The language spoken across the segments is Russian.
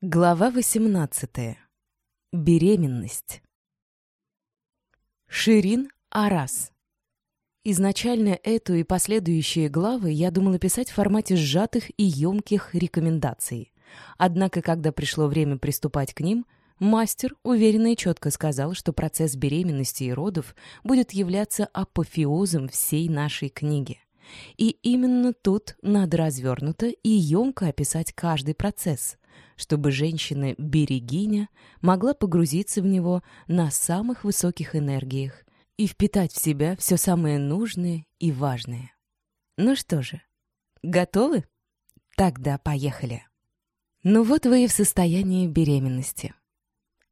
Глава 18. Беременность. Ширин Арас. Изначально эту и последующие главы я думала писать в формате сжатых и емких рекомендаций. Однако, когда пришло время приступать к ним, мастер уверенно и четко сказал, что процесс беременности и родов будет являться апофеозом всей нашей книги. И именно тут надо развернуто и емко описать каждый процесс – чтобы женщина-берегиня могла погрузиться в него на самых высоких энергиях и впитать в себя все самое нужное и важное. Ну что же, готовы? Тогда поехали. Ну вот вы и в состоянии беременности.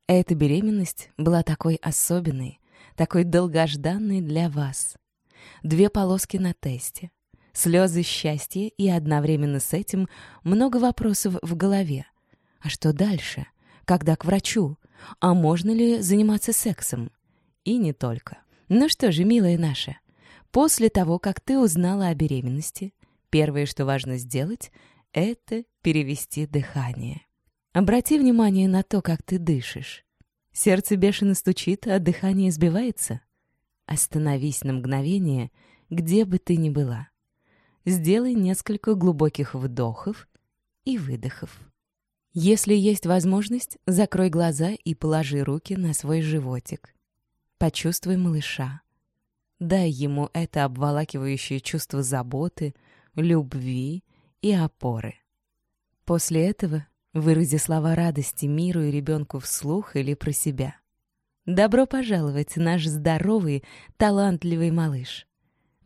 Эта беременность была такой особенной, такой долгожданной для вас. Две полоски на тесте, слезы счастья и одновременно с этим много вопросов в голове. А что дальше? Когда к врачу? А можно ли заниматься сексом? И не только. Ну что же, милая наша, после того, как ты узнала о беременности, первое, что важно сделать, это перевести дыхание. Обрати внимание на то, как ты дышишь. Сердце бешено стучит, а дыхание сбивается. Остановись на мгновение, где бы ты ни была. Сделай несколько глубоких вдохов и выдохов. Если есть возможность, закрой глаза и положи руки на свой животик. Почувствуй малыша. Дай ему это обволакивающее чувство заботы, любви и опоры. После этого вырази слова радости миру и ребенку вслух или про себя. Добро пожаловать, наш здоровый, талантливый малыш.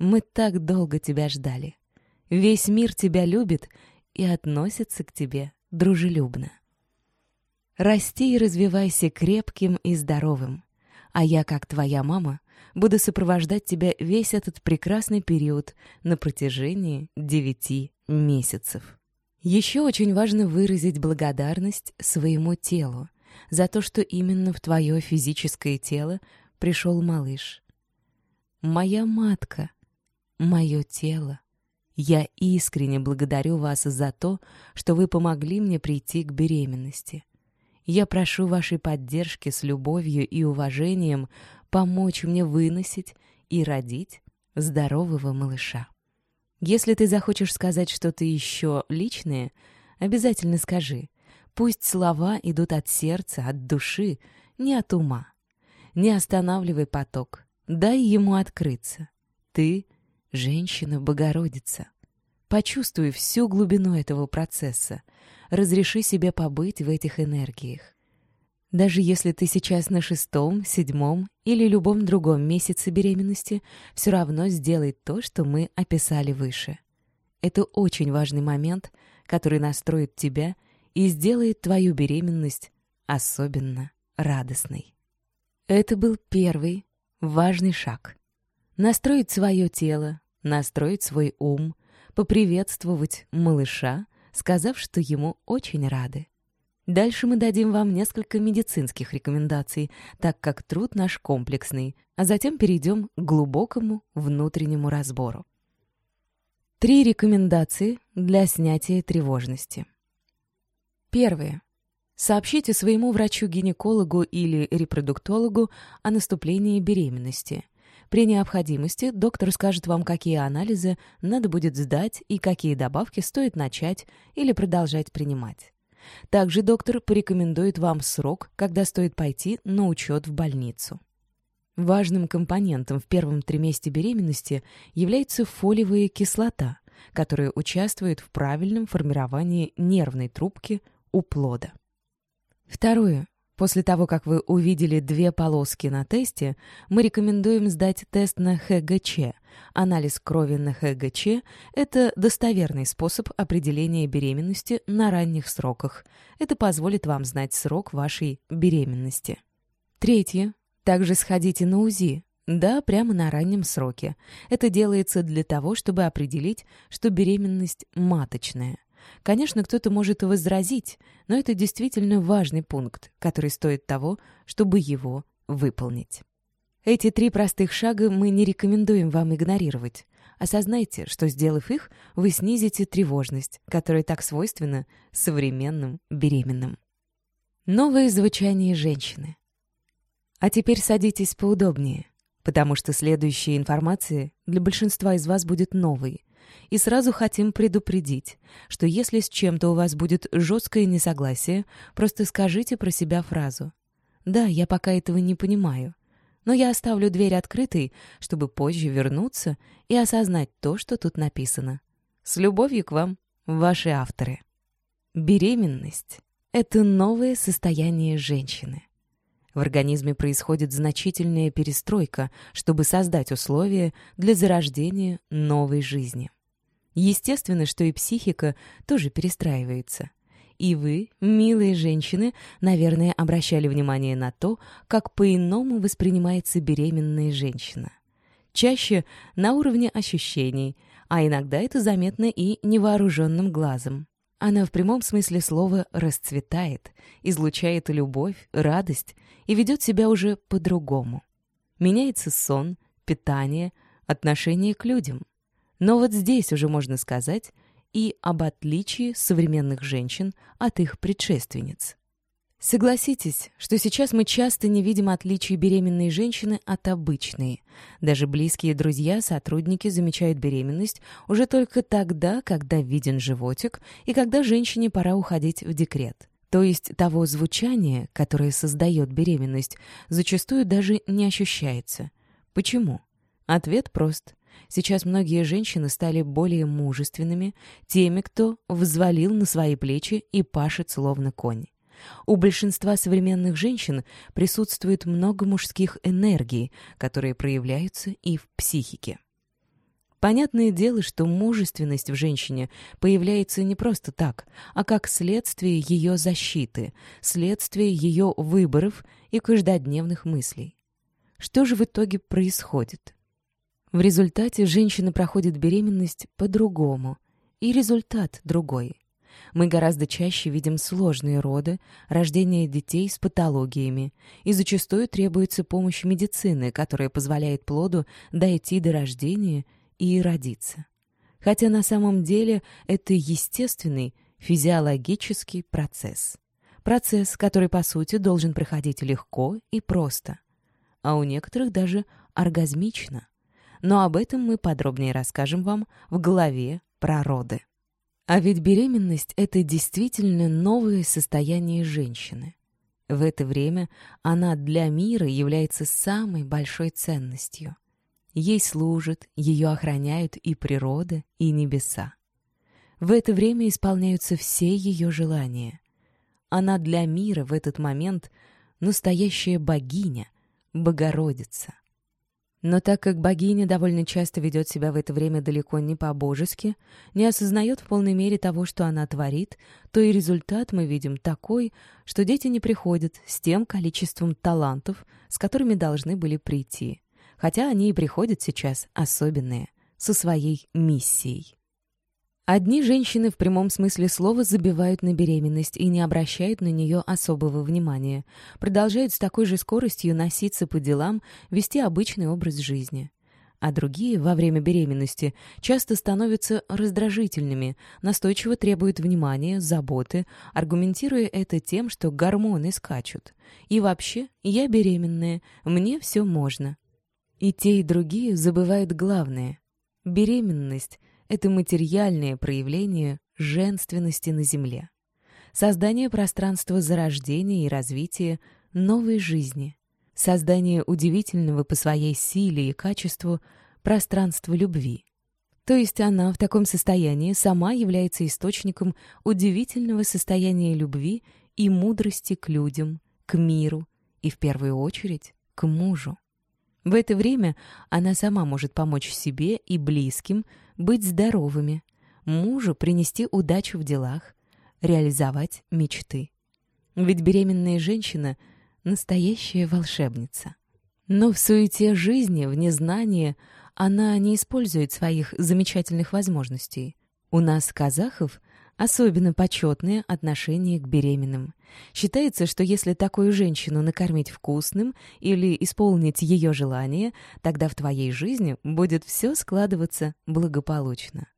Мы так долго тебя ждали. Весь мир тебя любит и относится к тебе дружелюбно. Расти и развивайся крепким и здоровым, а я, как твоя мама, буду сопровождать тебя весь этот прекрасный период на протяжении девяти месяцев. Еще очень важно выразить благодарность своему телу за то, что именно в твое физическое тело пришел малыш. Моя матка, мое тело, я искренне благодарю вас за то, что вы помогли мне прийти к беременности. Я прошу вашей поддержки с любовью и уважением помочь мне выносить и родить здорового малыша. Если ты захочешь сказать что-то еще личное, обязательно скажи. Пусть слова идут от сердца, от души, не от ума. Не останавливай поток, дай ему открыться. Ты Женщина-Богородица. Почувствуй всю глубину этого процесса. Разреши себе побыть в этих энергиях. Даже если ты сейчас на шестом, седьмом или любом другом месяце беременности, все равно сделай то, что мы описали выше. Это очень важный момент, который настроит тебя и сделает твою беременность особенно радостной. Это был первый важный шаг. Настроить свое тело, настроить свой ум, поприветствовать малыша, сказав, что ему очень рады. Дальше мы дадим вам несколько медицинских рекомендаций, так как труд наш комплексный, а затем перейдем к глубокому внутреннему разбору. Три рекомендации для снятия тревожности. Первое. Сообщите своему врачу-гинекологу или репродуктологу о наступлении беременности. При необходимости доктор скажет вам, какие анализы надо будет сдать и какие добавки стоит начать или продолжать принимать. Также доктор порекомендует вам срок, когда стоит пойти на учет в больницу. Важным компонентом в первом триместре беременности является фолиевая кислота, которая участвует в правильном формировании нервной трубки у плода. Второе. После того, как вы увидели две полоски на тесте, мы рекомендуем сдать тест на ХГЧ. Анализ крови на ХГЧ – это достоверный способ определения беременности на ранних сроках. Это позволит вам знать срок вашей беременности. Третье. Также сходите на УЗИ. Да, прямо на раннем сроке. Это делается для того, чтобы определить, что беременность маточная. Конечно, кто-то может возразить, но это действительно важный пункт, который стоит того, чтобы его выполнить. Эти три простых шага мы не рекомендуем вам игнорировать. Осознайте, что, сделав их, вы снизите тревожность, которая так свойственна современным беременным. Новое звучание женщины. А теперь садитесь поудобнее, потому что следующая информация для большинства из вас будет новой. И сразу хотим предупредить, что если с чем-то у вас будет жесткое несогласие, просто скажите про себя фразу. «Да, я пока этого не понимаю, но я оставлю дверь открытой, чтобы позже вернуться и осознать то, что тут написано. С любовью к вам, ваши авторы». Беременность это новое состояние женщины. В организме происходит значительная перестройка, чтобы создать условия для зарождения новой жизни. Естественно, что и психика тоже перестраивается. И вы, милые женщины, наверное, обращали внимание на то, как по-иному воспринимается беременная женщина. Чаще на уровне ощущений, а иногда это заметно и невооруженным глазом. Она в прямом смысле слова расцветает, излучает любовь, радость и ведет себя уже по-другому. Меняется сон, питание, отношение к людям. Но вот здесь уже можно сказать и об отличии современных женщин от их предшественниц. Согласитесь, что сейчас мы часто не видим отличий беременной женщины от обычной. Даже близкие друзья, сотрудники замечают беременность уже только тогда, когда виден животик и когда женщине пора уходить в декрет. То есть того звучания, которое создает беременность, зачастую даже не ощущается. Почему? Ответ прост. Сейчас многие женщины стали более мужественными, теми, кто взвалил на свои плечи и пашет словно конь. У большинства современных женщин присутствует много мужских энергий, которые проявляются и в психике. Понятное дело, что мужественность в женщине появляется не просто так, а как следствие ее защиты, следствие ее выборов и каждодневных мыслей. Что же в итоге происходит? В результате женщина проходит беременность по-другому, и результат другой. Мы гораздо чаще видим сложные роды, рождение детей с патологиями, и зачастую требуется помощь медицины, которая позволяет плоду дойти до рождения и родиться. Хотя на самом деле это естественный физиологический процесс. Процесс, который, по сути, должен проходить легко и просто, а у некоторых даже оргазмично. Но об этом мы подробнее расскажем вам в главе про роды. А ведь беременность — это действительно новое состояние женщины. В это время она для мира является самой большой ценностью. Ей служат, ее охраняют и природа, и небеса. В это время исполняются все ее желания. Она для мира в этот момент настоящая богиня, Богородица. Но так как богиня довольно часто ведет себя в это время далеко не по-божески, не осознает в полной мере того, что она творит, то и результат мы видим такой, что дети не приходят с тем количеством талантов, с которыми должны были прийти. Хотя они и приходят сейчас особенные, со своей миссией. Одни женщины в прямом смысле слова забивают на беременность и не обращают на нее особого внимания, продолжают с такой же скоростью носиться по делам, вести обычный образ жизни. А другие во время беременности часто становятся раздражительными, настойчиво требуют внимания, заботы, аргументируя это тем, что гормоны скачут. И вообще, я беременная, мне все можно. И те, и другие забывают главное. Беременность — это материальное проявление женственности на Земле. Создание пространства зарождения и развития новой жизни. Создание удивительного по своей силе и качеству пространства любви. То есть она в таком состоянии сама является источником удивительного состояния любви и мудрости к людям, к миру и, в первую очередь, к мужу. В это время она сама может помочь себе и близким быть здоровыми, мужу принести удачу в делах, реализовать мечты. Ведь беременная женщина — настоящая волшебница. Но в суете жизни, в незнании, она не использует своих замечательных возможностей. У нас, казахов, особенно почетное отношение к беременным. Считается, что если такую женщину накормить вкусным или исполнить ее желание, тогда в твоей жизни будет все складываться благополучно.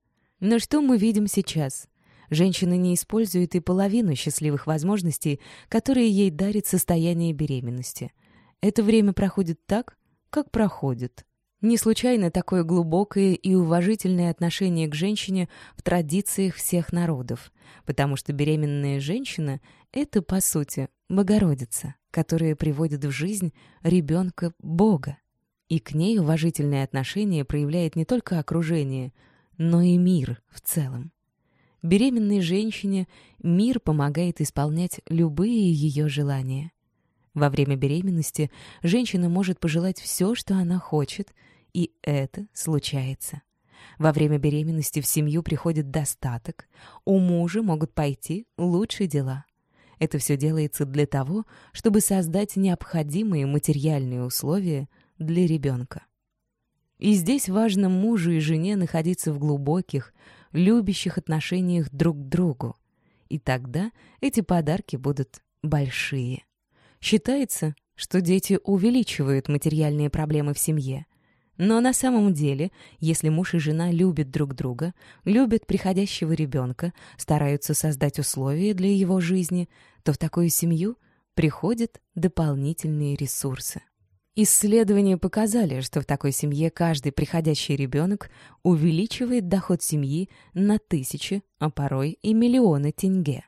Но что мы видим сейчас? Женщина не использует и половину счастливых возможностей, которые ей дарит состояние беременности. Это время проходит так, как проходит. Не случайно такое глубокое и уважительное отношение к женщине в традициях всех народов, потому что беременная женщина — это, по сути, Богородица, которая приводит в жизнь ребенка Бога. И к ней уважительное отношение проявляет не только окружение, но и мир в целом. Беременной женщине мир помогает исполнять любые ее желания. Во время беременности женщина может пожелать все, что она хочет, и это случается. Во время беременности в семью приходит достаток, у мужа могут пойти лучшие дела. Это все делается для того, чтобы создать необходимые материальные условия для ребенка. И здесь важно мужу и жене находиться в глубоких, любящих отношениях друг к другу. И тогда эти подарки будут большие. Считается, что дети увеличивают материальные проблемы в семье. Но на самом деле, если муж и жена любят друг друга, любят приходящего ребенка, стараются создать условия для его жизни, то в такую семью приходят дополнительные ресурсы. Исследования показали, что в такой семье каждый приходящий ребенок увеличивает доход семьи на тысячи, а порой и миллионы тенге.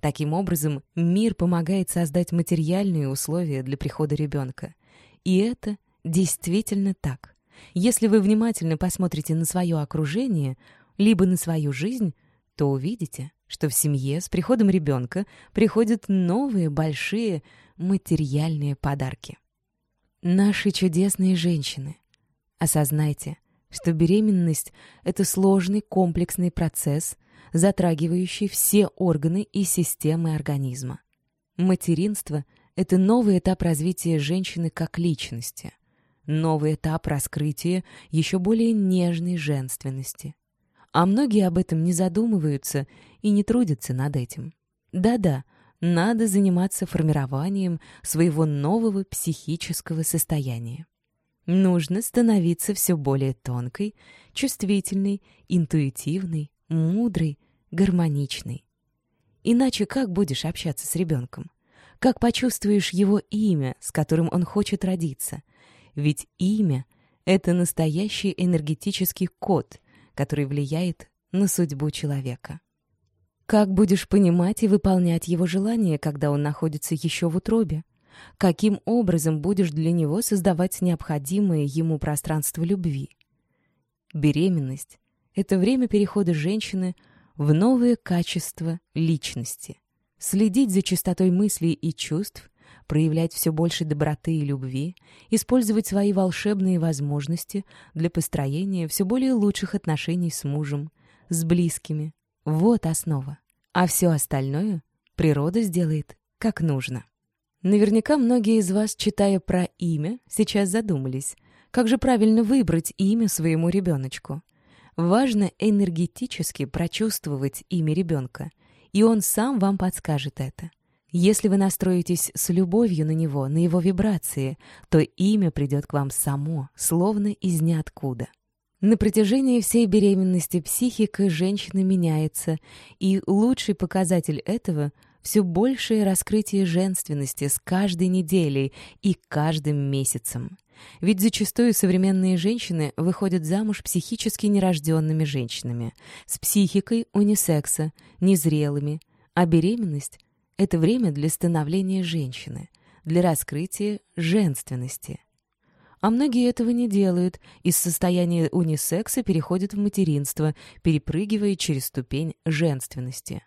Таким образом, мир помогает создать материальные условия для прихода ребенка. И это действительно так. Если вы внимательно посмотрите на свое окружение, либо на свою жизнь, то увидите, что в семье с приходом ребенка приходят новые большие материальные подарки. Наши чудесные женщины, осознайте, что беременность — это сложный комплексный процесс, затрагивающий все органы и системы организма. Материнство — это новый этап развития женщины как личности, новый этап раскрытия еще более нежной женственности. А многие об этом не задумываются и не трудятся над этим. Да-да, надо заниматься формированием своего нового психического состояния. Нужно становиться все более тонкой, чувствительной, интуитивной, мудрой, гармоничной. Иначе как будешь общаться с ребенком? Как почувствуешь его имя, с которым он хочет родиться? Ведь имя — это настоящий энергетический код, который влияет на судьбу человека. Как будешь понимать и выполнять его желания, когда он находится еще в утробе? Каким образом будешь для него создавать необходимое ему пространство любви? Беременность — это время перехода женщины в новые качества личности. Следить за чистотой мыслей и чувств, проявлять все больше доброты и любви, использовать свои волшебные возможности для построения все более лучших отношений с мужем, с близкими, вот основа. А все остальное природа сделает как нужно. Наверняка многие из вас, читая про имя, сейчас задумались, как же правильно выбрать имя своему ребеночку. Важно энергетически прочувствовать имя ребенка, и он сам вам подскажет это. Если вы настроитесь с любовью на него, на его вибрации, то имя придет к вам само, словно из ниоткуда. На протяжении всей беременности психика женщины меняется, и лучший показатель этого — все большее раскрытие женственности с каждой неделей и каждым месяцем. Ведь зачастую современные женщины выходят замуж психически нерожденными женщинами, с психикой унисекса, незрелыми, а беременность — это время для становления женщины, для раскрытия женственности. А многие этого не делают, из состояния унисекса переходят в материнство, перепрыгивая через ступень женственности.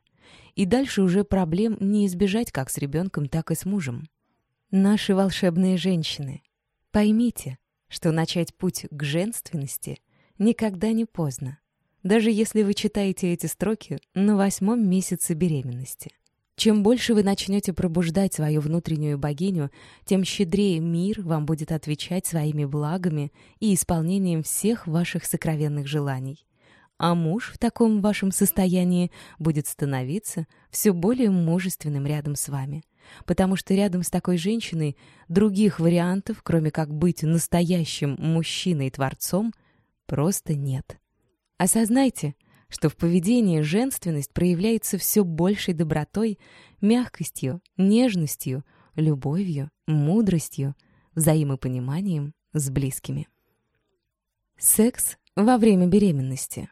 И дальше уже проблем не избежать как с ребенком, так и с мужем. Наши волшебные женщины, поймите, что начать путь к женственности никогда не поздно, даже если вы читаете эти строки на восьмом месяце беременности. Чем больше вы начнете пробуждать свою внутреннюю богиню, тем щедрее мир вам будет отвечать своими благами и исполнением всех ваших сокровенных желаний. А муж в таком вашем состоянии будет становиться все более мужественным рядом с вами. Потому что рядом с такой женщиной других вариантов, кроме как быть настоящим мужчиной-творцом, просто нет. Осознайте, что в поведении женственность проявляется все большей добротой, мягкостью, нежностью, любовью, мудростью, взаимопониманием с близкими. Секс во время беременности.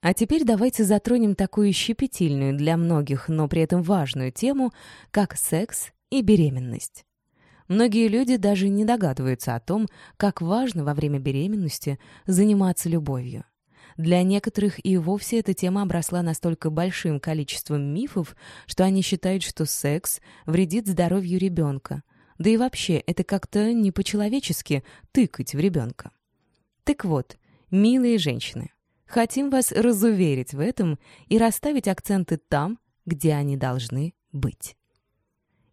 А теперь давайте затронем такую щепетильную для многих, но при этом важную тему, как секс и беременность. Многие люди даже не догадываются о том, как важно во время беременности заниматься любовью. Для некоторых и вовсе эта тема обросла настолько большим количеством мифов, что они считают, что секс вредит здоровью ребенка. Да и вообще, это как-то не по-человечески тыкать в ребенка. Так вот, милые женщины, хотим вас разуверить в этом и расставить акценты там, где они должны быть.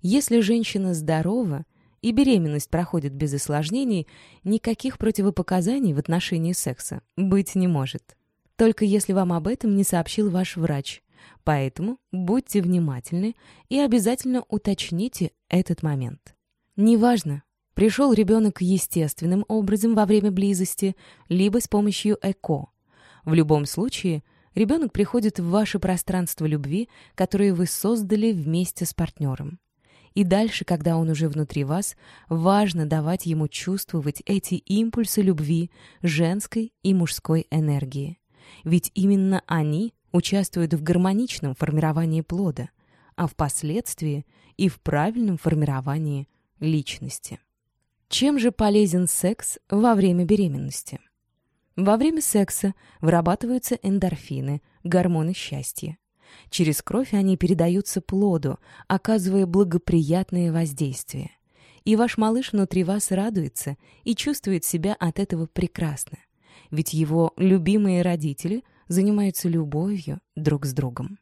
Если женщина здорова и беременность проходит без осложнений, никаких противопоказаний в отношении секса быть не может. Только если вам об этом не сообщил ваш врач. Поэтому будьте внимательны и обязательно уточните этот момент. Неважно, пришел ребенок естественным образом во время близости, либо с помощью ЭКО. В любом случае, ребенок приходит в ваше пространство любви, которое вы создали вместе с партнером. И дальше, когда он уже внутри вас, важно давать ему чувствовать эти импульсы любви, женской и мужской энергии. Ведь именно они участвуют в гармоничном формировании плода, а впоследствии и в правильном формировании личности. Чем же полезен секс во время беременности? Во время секса вырабатываются эндорфины, гормоны счастья. Через кровь они передаются плоду, оказывая благоприятное воздействие. И ваш малыш внутри вас радуется и чувствует себя от этого прекрасно. Ведь его любимые родители занимаются любовью друг с другом.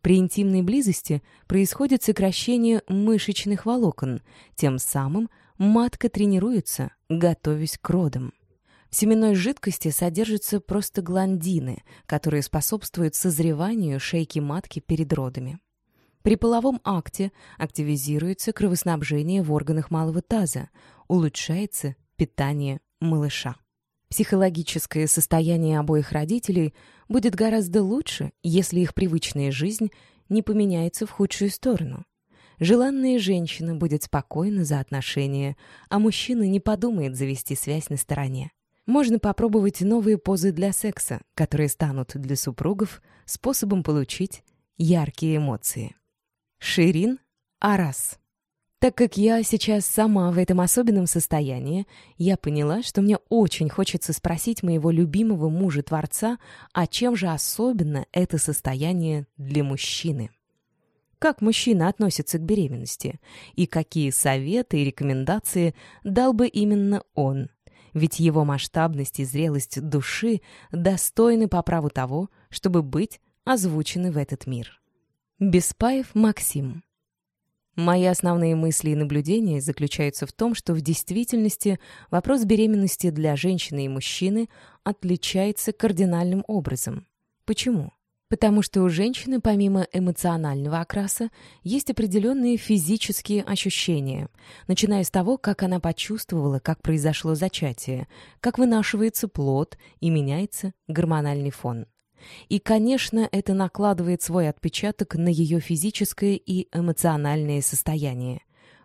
При интимной близости происходит сокращение мышечных волокон, тем самым матка тренируется, готовясь к родам. В семенной жидкости содержатся простагландины, которые способствуют созреванию шейки матки перед родами. При половом акте активизируется кровоснабжение в органах малого таза, улучшается питание малыша. Психологическое состояние обоих родителей будет гораздо лучше, если их привычная жизнь не поменяется в худшую сторону. Желанная женщина будет спокойна за отношения, а мужчина не подумает завести связь на стороне. Можно попробовать новые позы для секса, которые станут для супругов способом получить яркие эмоции. Ширин Арас. Так как я сейчас сама в этом особенном состоянии, я поняла, что мне очень хочется спросить моего любимого мужа-творца, а чем же особенно это состояние для мужчины. Как мужчина относится к беременности и какие советы и рекомендации дал бы именно он ведь его масштабность и зрелость души достойны по праву того, чтобы быть озвучены в этот мир. Беспаев Максим Мои основные мысли и наблюдения заключаются в том, что в действительности вопрос беременности для женщины и мужчины отличается кардинальным образом. Почему? Потому что у женщины, помимо эмоционального окраса, есть определенные физические ощущения, начиная с того, как она почувствовала, как произошло зачатие, как вынашивается плод и меняется гормональный фон. И, конечно, это накладывает свой отпечаток на ее физическое и эмоциональное состояние.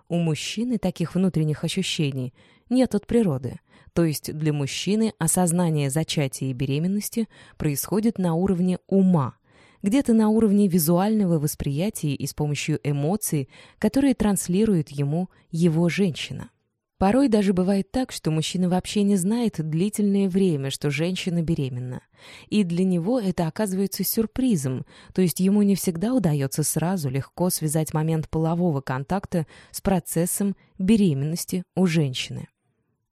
У мужчины таких внутренних ощущений нет от природы. То есть для мужчины осознание зачатия и беременности происходит на уровне ума, где-то на уровне визуального восприятия и с помощью эмоций, которые транслирует ему его женщина. Порой даже бывает так, что мужчина вообще не знает длительное время, что женщина беременна. И для него это оказывается сюрпризом, то есть ему не всегда удается сразу легко связать момент полового контакта с процессом беременности у женщины.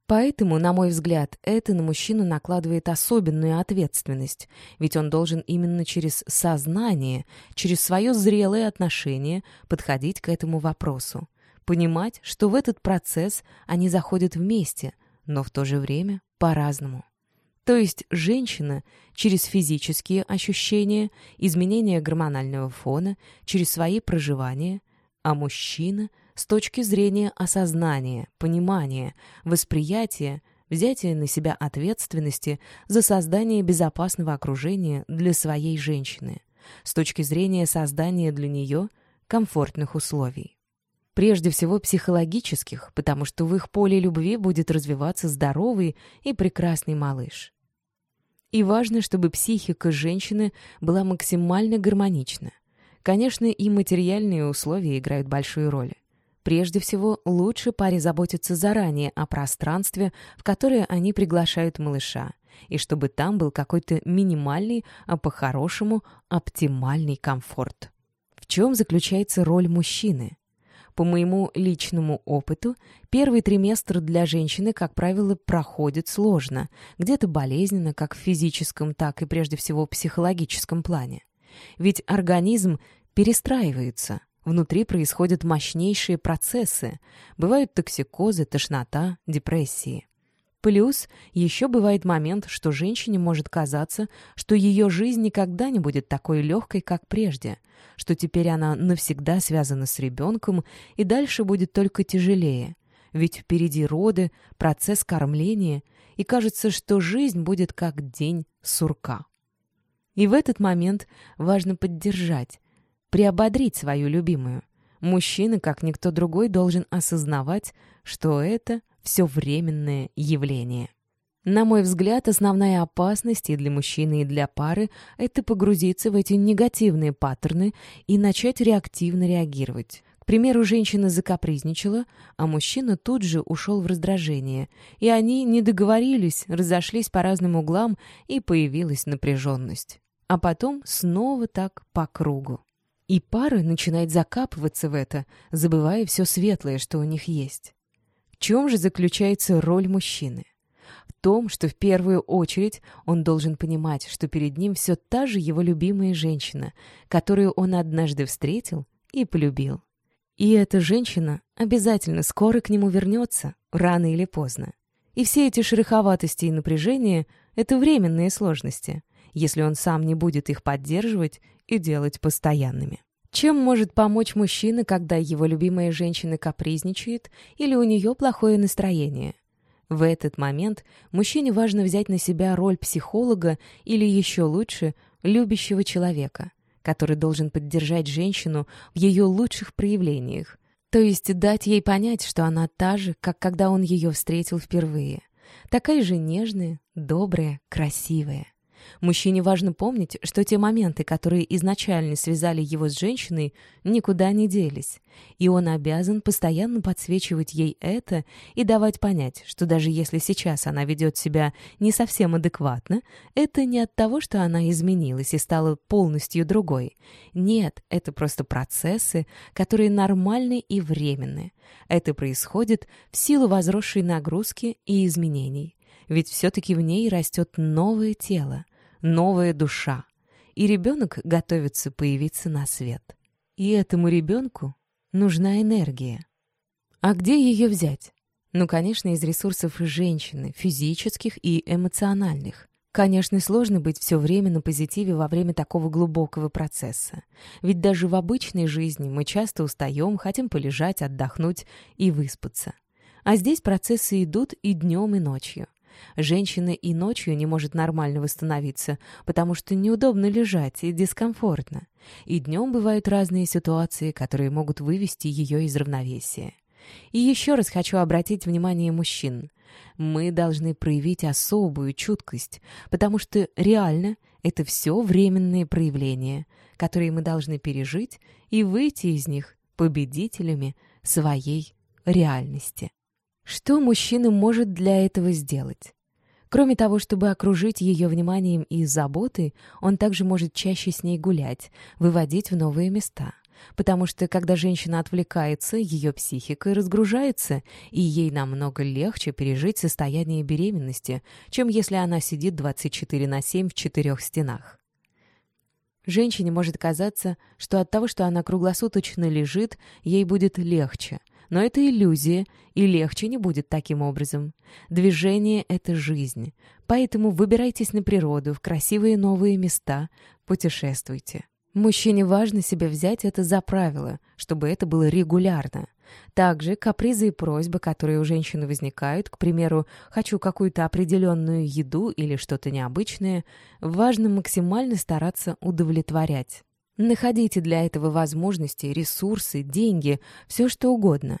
Поэтому, на мой взгляд, это на мужчину накладывает особенную ответственность, ведь он должен именно через сознание, через свое зрелое отношение подходить к этому вопросу, понимать, что в этот процесс они заходят вместе, но в то же время по-разному. То есть женщина через физические ощущения, изменения гормонального фона, через свои проживания, а мужчина — с точки зрения осознания, понимания, восприятия, взятие на себя ответственности за создание безопасного окружения для своей женщины, с точки зрения создания для нее комфортных условий. Прежде всего психологических, потому что в их поле любви будет развиваться здоровый и прекрасный малыш. И важно, чтобы психика женщины была максимально гармонична. Конечно, и материальные условия играют большую роль. Прежде всего, лучше паре заботиться заранее о пространстве, в которое они приглашают малыша, и чтобы там был какой-то минимальный, а по-хорошему оптимальный комфорт. В чем заключается роль мужчины? По моему личному опыту, первый триместр для женщины, как правило, проходит сложно, где-то болезненно, как в физическом, так и прежде всего психологическом плане. Ведь организм перестраивается, внутри происходят мощнейшие процессы, бывают токсикозы, тошнота, депрессии. Плюс еще бывает момент, что женщине может казаться, что ее жизнь никогда не будет такой легкой, как прежде, что теперь она навсегда связана с ребенком и дальше будет только тяжелее, ведь впереди роды, процесс кормления, и кажется, что жизнь будет как день сурка. И в этот момент важно поддержать, приободрить свою любимую. Мужчина, как никто другой, должен осознавать, что это – все временное явление. На мой взгляд, основная опасность и для мужчины, и для пары — это погрузиться в эти негативные паттерны и начать реактивно реагировать. К примеру, женщина закапризничала, а мужчина тут же ушел в раздражение, и они не договорились, разошлись по разным углам, и появилась напряженность. А потом снова так по кругу. И пара начинает закапываться в это, забывая все светлое, что у них есть чем же заключается роль мужчины? В том, что в первую очередь он должен понимать, что перед ним все та же его любимая женщина, которую он однажды встретил и полюбил. И эта женщина обязательно скоро к нему вернется, рано или поздно. И все эти шероховатости и напряжения — это временные сложности, если он сам не будет их поддерживать и делать постоянными. Чем может помочь мужчина, когда его любимая женщина капризничает или у нее плохое настроение? В этот момент мужчине важно взять на себя роль психолога или еще лучше любящего человека, который должен поддержать женщину в ее лучших проявлениях, то есть дать ей понять, что она та же, как когда он ее встретил впервые, такая же нежная, добрая, красивая. Мужчине важно помнить, что те моменты, которые изначально связали его с женщиной, никуда не делись, и он обязан постоянно подсвечивать ей это и давать понять, что даже если сейчас она ведет себя не совсем адекватно, это не от того, что она изменилась и стала полностью другой. Нет, это просто процессы, которые нормальны и временны. Это происходит в силу возросшей нагрузки и изменений. Ведь все-таки в ней растет новое тело, новая душа, и ребенок готовится появиться на свет. И этому ребенку нужна энергия. А где ее взять? Ну, конечно, из ресурсов женщины, физических и эмоциональных. Конечно, сложно быть все время на позитиве во время такого глубокого процесса. Ведь даже в обычной жизни мы часто устаем, хотим полежать, отдохнуть и выспаться. А здесь процессы идут и днем, и ночью. Женщина и ночью не может нормально восстановиться, потому что неудобно лежать и дискомфортно. И днем бывают разные ситуации, которые могут вывести ее из равновесия. И еще раз хочу обратить внимание мужчин. Мы должны проявить особую чуткость, потому что реально это все временные проявления, которые мы должны пережить и выйти из них победителями своей реальности. Что мужчина может для этого сделать? Кроме того, чтобы окружить ее вниманием и заботой, он также может чаще с ней гулять, выводить в новые места. Потому что, когда женщина отвлекается, ее психика разгружается, и ей намного легче пережить состояние беременности, чем если она сидит 24 на 7 в четырех стенах. Женщине может казаться, что от того, что она круглосуточно лежит, ей будет легче – но это иллюзия, и легче не будет таким образом. Движение — это жизнь. Поэтому выбирайтесь на природу, в красивые новые места, путешествуйте. Мужчине важно себе взять это за правило, чтобы это было регулярно. Также капризы и просьбы, которые у женщины возникают, к примеру, «хочу какую-то определенную еду» или что-то необычное, важно максимально стараться удовлетворять. Находите для этого возможности, ресурсы, деньги, все что угодно.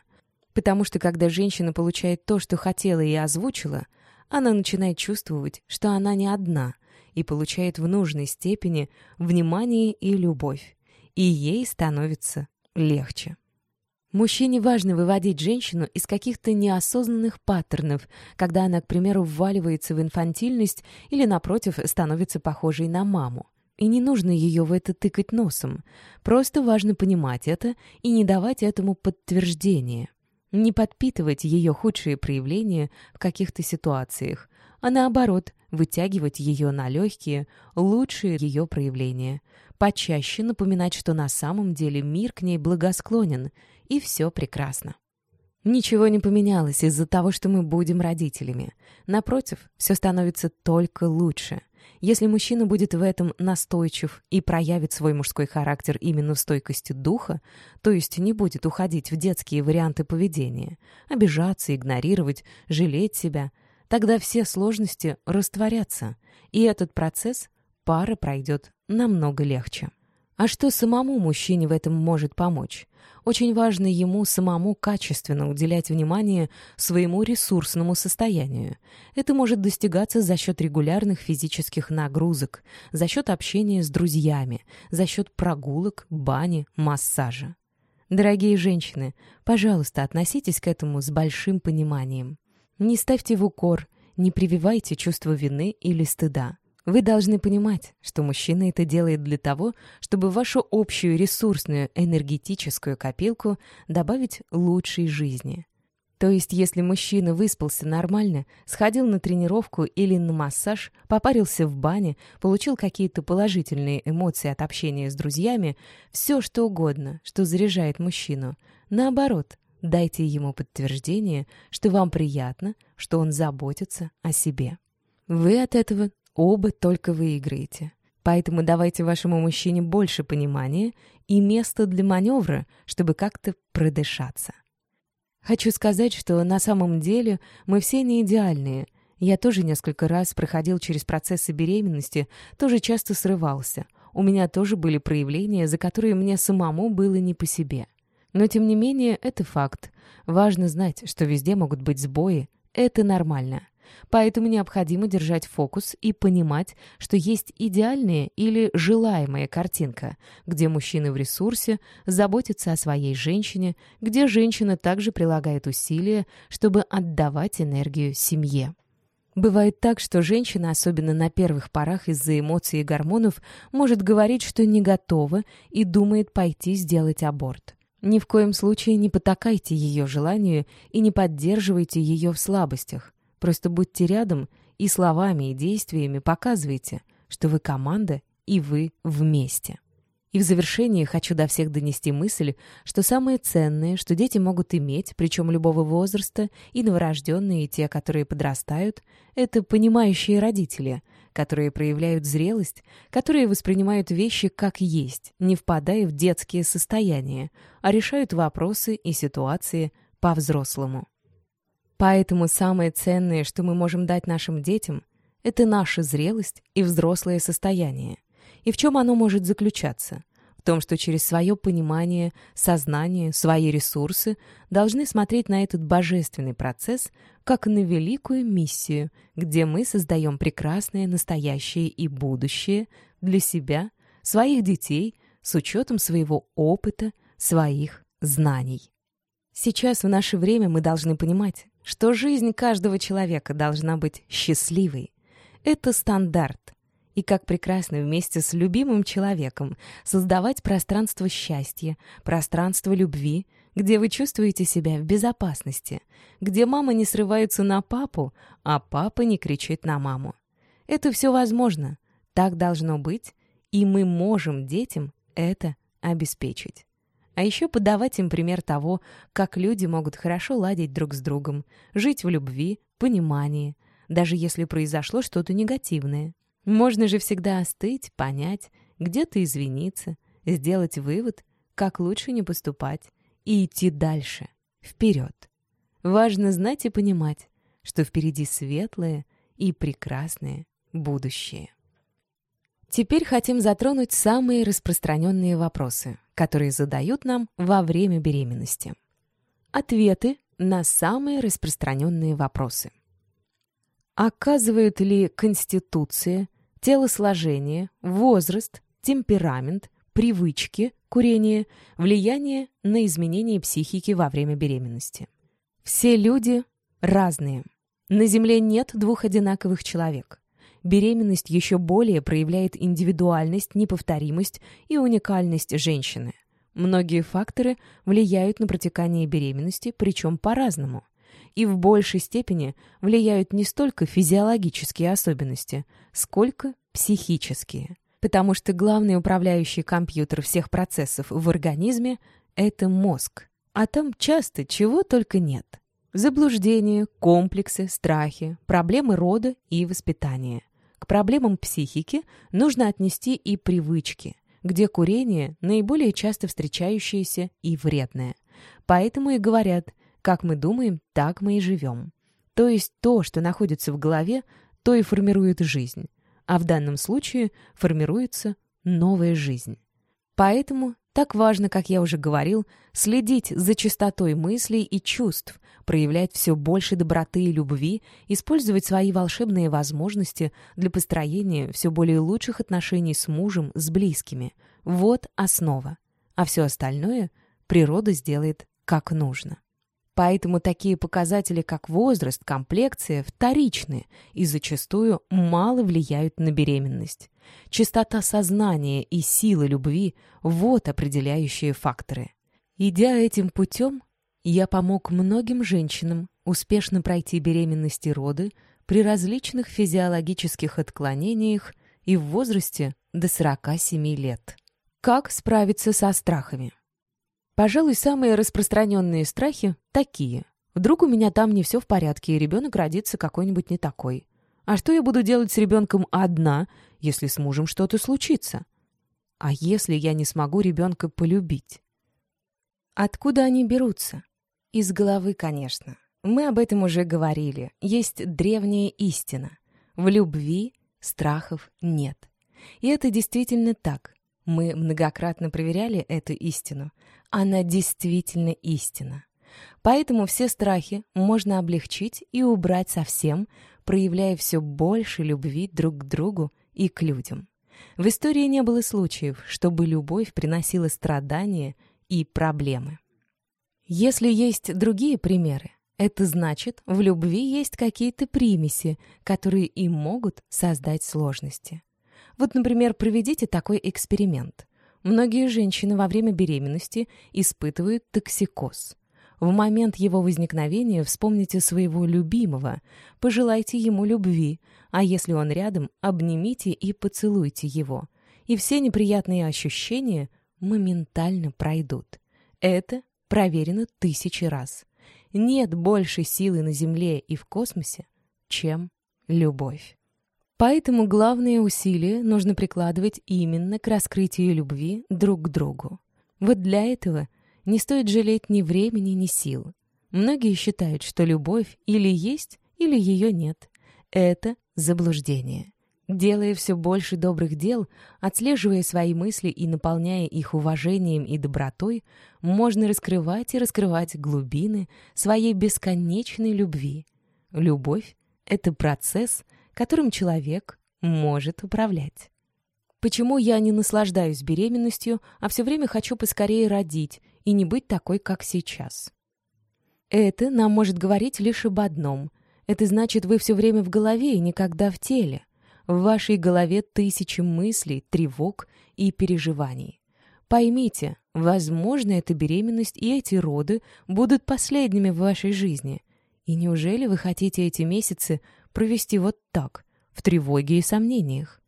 Потому что когда женщина получает то, что хотела и озвучила, она начинает чувствовать, что она не одна, и получает в нужной степени внимание и любовь, и ей становится легче. Мужчине важно выводить женщину из каких-то неосознанных паттернов, когда она, к примеру, вваливается в инфантильность или, напротив, становится похожей на маму. И не нужно ее в это тыкать носом. Просто важно понимать это и не давать этому подтверждения. Не подпитывать ее худшие проявления в каких-то ситуациях, а наоборот, вытягивать ее на легкие, лучшие ее проявления. Почаще напоминать, что на самом деле мир к ней благосклонен — и все прекрасно. Ничего не поменялось из-за того, что мы будем родителями. Напротив, все становится только лучше. Если мужчина будет в этом настойчив и проявит свой мужской характер именно в стойкости духа, то есть не будет уходить в детские варианты поведения, обижаться, игнорировать, жалеть себя, тогда все сложности растворятся, и этот процесс пара пройдет намного легче. А что самому мужчине в этом может помочь? Очень важно ему самому качественно уделять внимание своему ресурсному состоянию. Это может достигаться за счет регулярных физических нагрузок, за счет общения с друзьями, за счет прогулок, бани, массажа. Дорогие женщины, пожалуйста, относитесь к этому с большим пониманием. Не ставьте в укор, не прививайте чувство вины или стыда. Вы должны понимать, что мужчина это делает для того, чтобы в вашу общую ресурсную энергетическую копилку добавить лучшей жизни. То есть, если мужчина выспался нормально, сходил на тренировку или на массаж, попарился в бане, получил какие-то положительные эмоции от общения с друзьями, все что угодно, что заряжает мужчину, наоборот, дайте ему подтверждение, что вам приятно, что он заботится о себе. Вы от этого Оба только выиграете. Поэтому давайте вашему мужчине больше понимания и места для маневра, чтобы как-то продышаться. Хочу сказать, что на самом деле мы все не идеальные. Я тоже несколько раз проходил через процессы беременности, тоже часто срывался. У меня тоже были проявления, за которые мне самому было не по себе. Но, тем не менее, это факт. Важно знать, что везде могут быть сбои. Это нормально. Поэтому необходимо держать фокус и понимать, что есть идеальная или желаемая картинка, где мужчина в ресурсе заботится о своей женщине, где женщина также прилагает усилия, чтобы отдавать энергию семье. Бывает так, что женщина, особенно на первых порах из-за эмоций и гормонов, может говорить, что не готова и думает пойти сделать аборт. Ни в коем случае не потакайте ее желанию и не поддерживайте ее в слабостях. Просто будьте рядом и словами, и действиями показывайте, что вы команда и вы вместе. И в завершении хочу до всех донести мысль, что самое ценное, что дети могут иметь, причем любого возраста, и новорожденные, и те, которые подрастают, это понимающие родители, которые проявляют зрелость, которые воспринимают вещи как есть, не впадая в детские состояния, а решают вопросы и ситуации по-взрослому. Поэтому самое ценное, что мы можем дать нашим детям, это наша зрелость и взрослое состояние. И в чем оно может заключаться? В том, что через свое понимание, сознание, свои ресурсы должны смотреть на этот божественный процесс как на великую миссию, где мы создаем прекрасное настоящее и будущее для себя, своих детей, с учетом своего опыта, своих знаний. Сейчас в наше время мы должны понимать, что жизнь каждого человека должна быть счастливой. Это стандарт. И как прекрасно вместе с любимым человеком создавать пространство счастья, пространство любви, где вы чувствуете себя в безопасности, где мама не срывается на папу, а папа не кричит на маму. Это все возможно. Так должно быть, и мы можем детям это обеспечить. А еще подавать им пример того, как люди могут хорошо ладить друг с другом, жить в любви, понимании, даже если произошло что-то негативное. Можно же всегда остыть, понять, где-то извиниться, сделать вывод, как лучше не поступать, и идти дальше, вперед. Важно знать и понимать, что впереди светлое и прекрасное будущее. Теперь хотим затронуть самые распространенные вопросы, которые задают нам во время беременности. Ответы на самые распространенные вопросы. Оказывают ли конституция, телосложение, возраст, темперамент, привычки, курение влияние на изменение психики во время беременности? Все люди разные. На Земле нет двух одинаковых человек. Беременность еще более проявляет индивидуальность, неповторимость и уникальность женщины. Многие факторы влияют на протекание беременности, причем по-разному. И в большей степени влияют не столько физиологические особенности, сколько психические. Потому что главный управляющий компьютер всех процессов в организме – это мозг. А там часто чего только нет. Заблуждения, комплексы, страхи, проблемы рода и воспитания. К проблемам психики нужно отнести и привычки – где курение наиболее часто встречающееся и вредное. Поэтому и говорят, как мы думаем, так мы и живем. То есть то, что находится в голове, то и формирует жизнь. А в данном случае формируется новая жизнь. Поэтому так важно, как я уже говорил, следить за чистотой мыслей и чувств, проявлять все больше доброты и любви, использовать свои волшебные возможности для построения все более лучших отношений с мужем, с близкими. Вот основа. А все остальное природа сделает как нужно. Поэтому такие показатели, как возраст, комплекция, вторичны и зачастую мало влияют на беременность. Чистота сознания и сила любви – вот определяющие факторы. Идя этим путем, я помог многим женщинам успешно пройти беременность и роды при различных физиологических отклонениях и в возрасте до 47 лет. Как справиться со страхами? Пожалуй, самые распространенные страхи такие. Вдруг у меня там не все в порядке, и ребенок родится какой-нибудь не такой. А что я буду делать с ребенком одна, если с мужем что-то случится? А если я не смогу ребенка полюбить? Откуда они берутся? Из головы, конечно. Мы об этом уже говорили. Есть древняя истина. В любви страхов нет. И это действительно так. Мы многократно проверяли эту истину. Она действительно истина. Поэтому все страхи можно облегчить и убрать совсем, проявляя все больше любви друг к другу и к людям. В истории не было случаев, чтобы любовь приносила страдания и проблемы. Если есть другие примеры, это значит, в любви есть какие-то примеси, которые и могут создать сложности. Вот, например, проведите такой эксперимент. Многие женщины во время беременности испытывают токсикоз. В момент его возникновения вспомните своего любимого, пожелайте ему любви, а если он рядом, обнимите и поцелуйте его. И все неприятные ощущения моментально пройдут. Это проверено тысячи раз. Нет большей силы на Земле и в космосе, чем любовь. Поэтому главные усилия нужно прикладывать именно к раскрытию любви друг к другу. Вот для этого не стоит жалеть ни времени, ни сил. Многие считают, что любовь или есть, или ее нет. Это заблуждение. Делая все больше добрых дел, отслеживая свои мысли и наполняя их уважением и добротой, можно раскрывать и раскрывать глубины своей бесконечной любви. Любовь — это процесс, которым человек может управлять. Почему я не наслаждаюсь беременностью, а все время хочу поскорее родить и не быть такой, как сейчас? Это нам может говорить лишь об одном. Это значит, вы все время в голове и никогда в теле. В вашей голове тысячи мыслей, тревог и переживаний. Поймите, возможно, эта беременность и эти роды будут последними в вашей жизни. И неужели вы хотите эти месяцы провести вот так, в тревоге и сомнениях?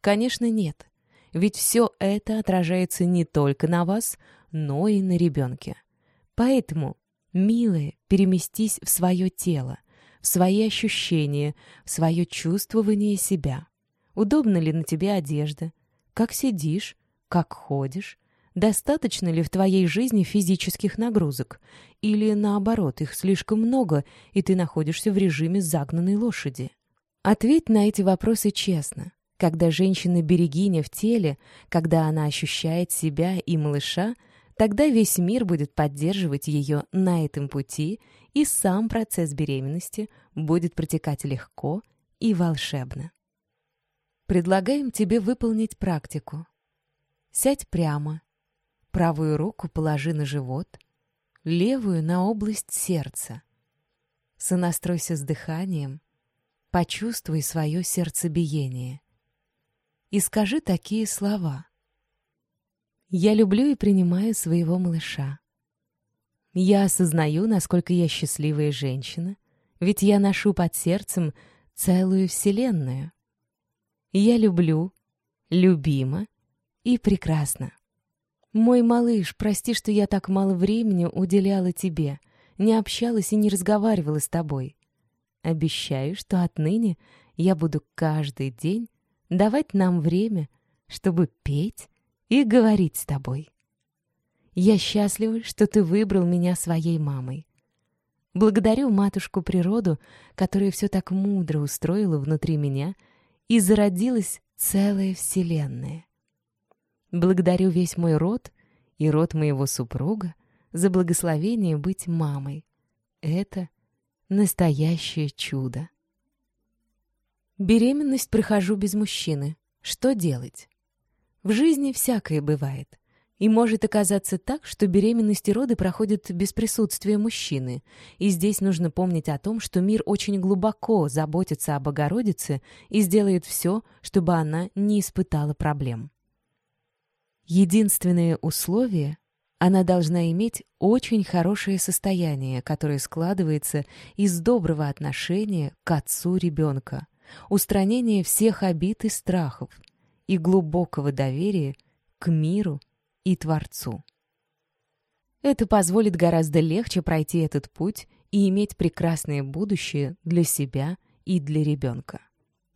Конечно, нет. Ведь все это отражается не только на вас, но и на ребенке. Поэтому, милая, переместись в свое тело, в свои ощущения, в свое чувствование себя. Удобна ли на тебе одежда? Как сидишь? Как ходишь? Достаточно ли в твоей жизни физических нагрузок? Или, наоборот, их слишком много, и ты находишься в режиме загнанной лошади? Ответь на эти вопросы честно. Когда женщина берегиня в теле, когда она ощущает себя и малыша, тогда весь мир будет поддерживать ее на этом пути, и сам процесс беременности будет протекать легко и волшебно. Предлагаем тебе выполнить практику. Сядь прямо, Правую руку положи на живот, левую — на область сердца. Сонастройся с дыханием, почувствуй свое сердцебиение. И скажи такие слова. «Я люблю и принимаю своего малыша. Я осознаю, насколько я счастливая женщина, ведь я ношу под сердцем целую вселенную. Я люблю, любима и прекрасна. «Мой малыш, прости, что я так мало времени уделяла тебе, не общалась и не разговаривала с тобой. Обещаю, что отныне я буду каждый день давать нам время, чтобы петь и говорить с тобой. Я счастлива, что ты выбрал меня своей мамой. Благодарю матушку природу, которая все так мудро устроила внутри меня, и зародилась целая вселенная. Благодарю весь мой род и род моего супруга за благословение быть мамой. Это настоящее чудо. Беременность прохожу без мужчины. Что делать? В жизни всякое бывает. И может оказаться так, что беременность и роды проходят без присутствия мужчины. И здесь нужно помнить о том, что мир очень глубоко заботится об Богородице и сделает все, чтобы она не испытала проблем. Единственное условие — она должна иметь очень хорошее состояние, которое складывается из доброго отношения к отцу ребенка, устранения всех обид и страхов и глубокого доверия к миру и Творцу. Это позволит гораздо легче пройти этот путь и иметь прекрасное будущее для себя и для ребенка.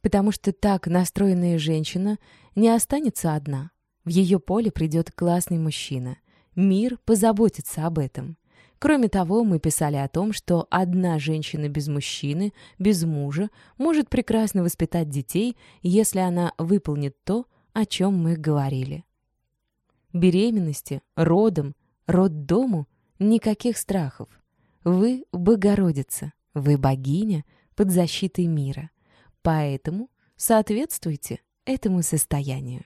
Потому что так настроенная женщина не останется одна — в ее поле придет классный мужчина. Мир позаботится об этом. Кроме того, мы писали о том, что одна женщина без мужчины, без мужа, может прекрасно воспитать детей, если она выполнит то, о чем мы говорили. Беременности, родом, роддому никаких страхов. Вы Богородица, вы богиня под защитой мира. Поэтому соответствуйте этому состоянию.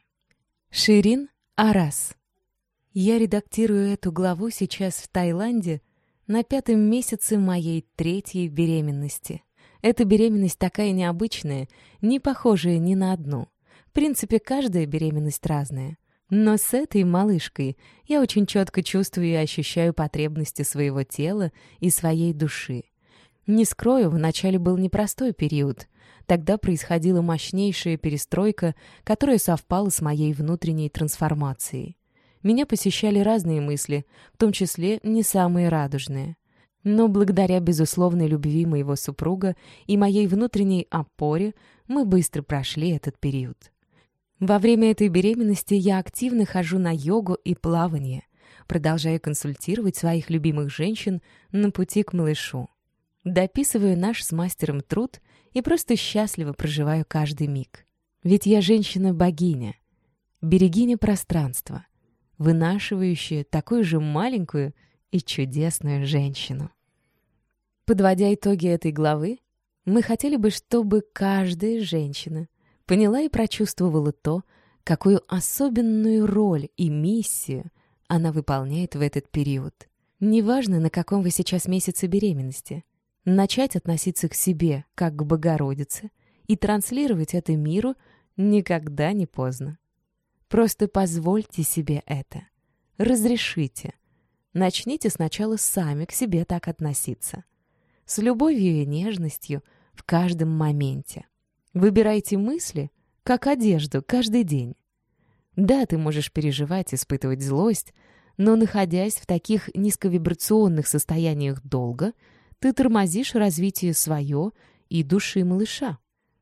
Ширин Арас. Я редактирую эту главу сейчас в Таиланде на пятом месяце моей третьей беременности. Эта беременность такая необычная, не похожая ни на одну. В принципе, каждая беременность разная. Но с этой малышкой я очень четко чувствую и ощущаю потребности своего тела и своей души. Не скрою, вначале был непростой период. Тогда происходила мощнейшая перестройка, которая совпала с моей внутренней трансформацией. Меня посещали разные мысли, в том числе не самые радужные. Но благодаря безусловной любви моего супруга и моей внутренней опоре мы быстро прошли этот период. Во время этой беременности я активно хожу на йогу и плавание, продолжая консультировать своих любимых женщин на пути к малышу. Дописываю наш с мастером труд и просто счастливо проживаю каждый миг. Ведь я женщина-богиня, берегиня пространства, вынашивающая такую же маленькую и чудесную женщину. Подводя итоги этой главы, мы хотели бы, чтобы каждая женщина поняла и прочувствовала то, какую особенную роль и миссию она выполняет в этот период. Неважно, на каком вы сейчас месяце беременности — начать относиться к себе как к Богородице и транслировать это миру никогда не поздно. Просто позвольте себе это. Разрешите. Начните сначала сами к себе так относиться. С любовью и нежностью в каждом моменте. Выбирайте мысли, как одежду, каждый день. Да, ты можешь переживать, испытывать злость, но находясь в таких низковибрационных состояниях долго — ты тормозишь развитие свое и души малыша.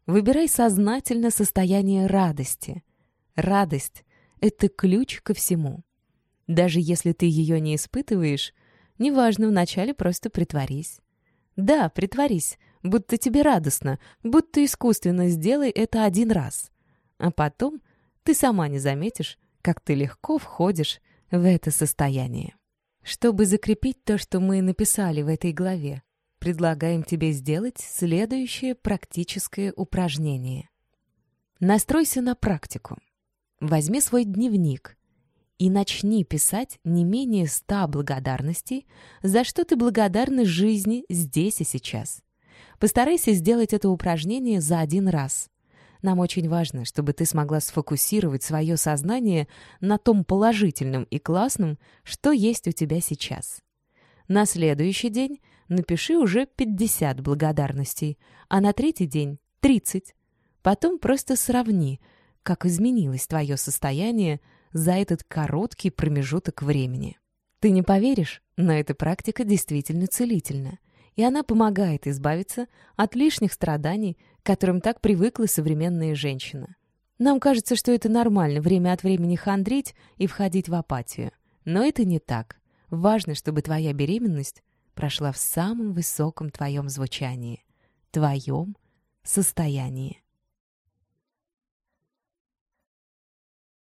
Выбирай сознательно состояние радости. Радость — это ключ ко всему. Даже если ты ее не испытываешь, неважно, вначале просто притворись. Да, притворись, будто тебе радостно, будто искусственно сделай это один раз. А потом ты сама не заметишь, как ты легко входишь в это состояние. Чтобы закрепить то, что мы написали в этой главе, предлагаем тебе сделать следующее практическое упражнение. Настройся на практику. Возьми свой дневник и начни писать не менее ста благодарностей, за что ты благодарна жизни здесь и сейчас. Постарайся сделать это упражнение за один раз. Нам очень важно, чтобы ты смогла сфокусировать свое сознание на том положительном и классном, что есть у тебя сейчас. На следующий день напиши уже 50 благодарностей, а на третий день — 30. Потом просто сравни, как изменилось твое состояние за этот короткий промежуток времени. Ты не поверишь, но эта практика действительно целительна, и она помогает избавиться от лишних страданий, к которым так привыкла современная женщина. Нам кажется, что это нормально время от времени хандрить и входить в апатию. Но это не так. Важно, чтобы твоя беременность прошла в самом высоком твоем звучании, твоем состоянии.